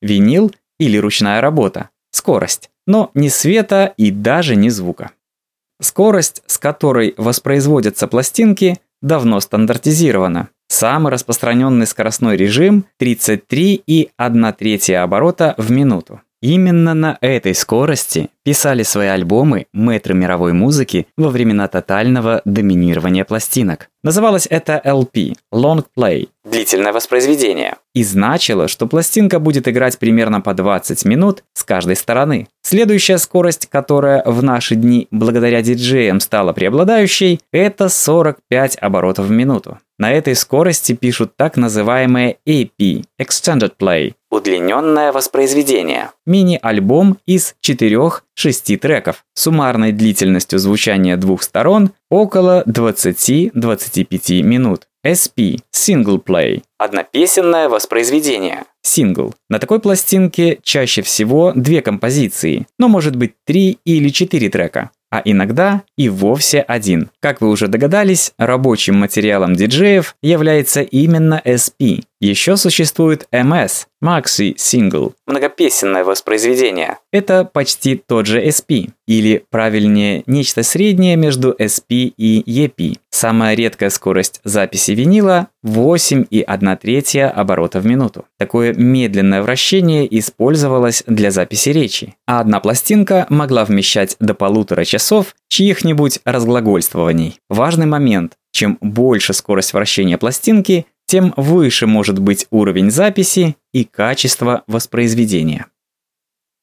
винил или ручная работа, скорость, но не света и даже не звука. Скорость, с которой воспроизводятся пластинки, давно стандартизирована. Самый распространенный скоростной режим 33,1 третья оборота в минуту. Именно на этой скорости писали свои альбомы мэтры мировой музыки во времена тотального доминирования пластинок. Называлось это LP – Long Play – длительное воспроизведение. И значило, что пластинка будет играть примерно по 20 минут с каждой стороны. Следующая скорость, которая в наши дни благодаря диджеям стала преобладающей, это 45 оборотов в минуту. На этой скорости пишут так называемое AP – Extended Play – удлиненное воспроизведение. Мини-альбом из 4-6 треков, суммарной длительностью звучания двух сторон около 20-25 минут. SP – Single Play – однопесенное воспроизведение. Сингл. На такой пластинке чаще всего две композиции, но может быть три или четыре трека а иногда и вовсе один. Как вы уже догадались, рабочим материалом диджеев является именно SP. Еще существует MS – Maxi Single – многопесенное воспроизведение. Это почти тот же SP, или правильнее, нечто среднее между SP и EP. Самая редкая скорость записи винила – 8,1 третья оборота в минуту. Такое медленное вращение использовалось для записи речи, а одна пластинка могла вмещать до полутора часов чьих-нибудь разглагольствований. Важный момент – чем больше скорость вращения пластинки, тем выше может быть уровень записи и качество воспроизведения.